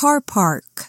car park.